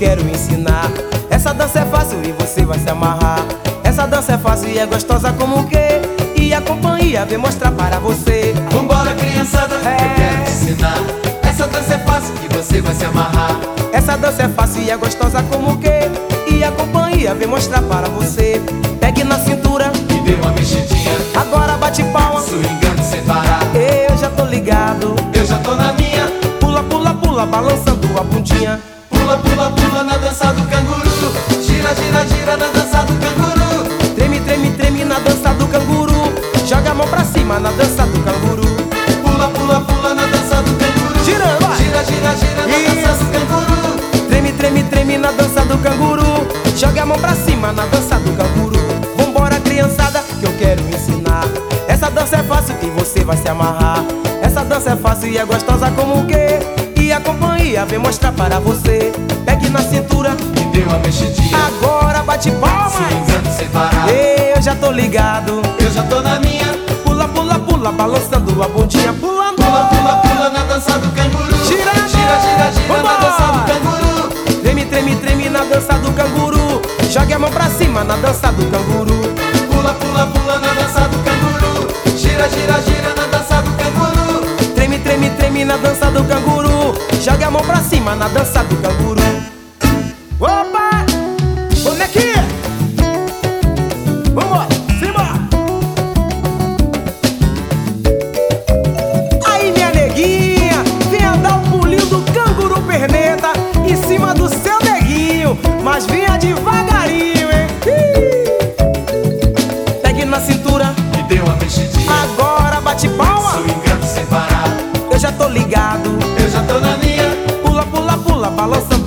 quero ensinar. Essa dança é fácil e você vai se amarrar. Essa dança é fácil e é gostosa como o quê? E a companhia vem mostrar para você. Vambora, criançada, é. eu quero ensinar. Essa dança é fácil e você vai se amarrar. Essa dança é fácil e é gostosa como o quê? E a companhia vem mostrar para você. Pegue na cintura e dê uma mexidinha. Agora bate palma, swingando sem parar. Eu já tô ligado, eu já tô na minha. Pula, pula, pula, balançando a bundinha. Pula, pula, pula na dança do canguru. Gira, gira, gira na dança do canguru. Treme, treme, treme na dança do canguru. Joga a mão pra cima na dança do canguru. Pula, pula, pula na dança do canguru. Gira, vai. Gira, gira, gira na Isso. dança do canguru. Treme, treme, treme na dança do canguru. Joga a mão pra cima na dança do canguru. Vambora, criançada, que eu quero ensinar. Essa dança é fácil e você vai se amarrar. Essa dança é fácil e é gostosa como o quê? E a companhia vem mostrar para você. Pegue na cintura e dê uma mexidinha. Agora bate palma. Swingando sem parar. Eu já tô ligado. Eu já tô na minha. Pula, pula, pula, balançando a bundinha. Pulando. Pula, pula, pula na dança do canguru. Gira, gira, gira, gira Vambora. na dança do canguru. Treme, treme, treme na dança do canguru. Jogue a mão pra cima na dança do canguru. Pula, pula, pula na dança do canguru. Gira, gira, gira na dança do canguru. Treme, treme, na dança do canguru. Jogue a mão pra cima na dança do canguru. Opa! Como é que é? Vamos, cima! Aí, minha neguinha, venha dar um pulinho do canguru perneta em cima do seu neguinho, mas venha devagarinho, hein? Pegue na cintura e dê uma mexidinha. Agora bate palma. Tô ligado. Eu já tô na minha. Pula, pula, pula, balançando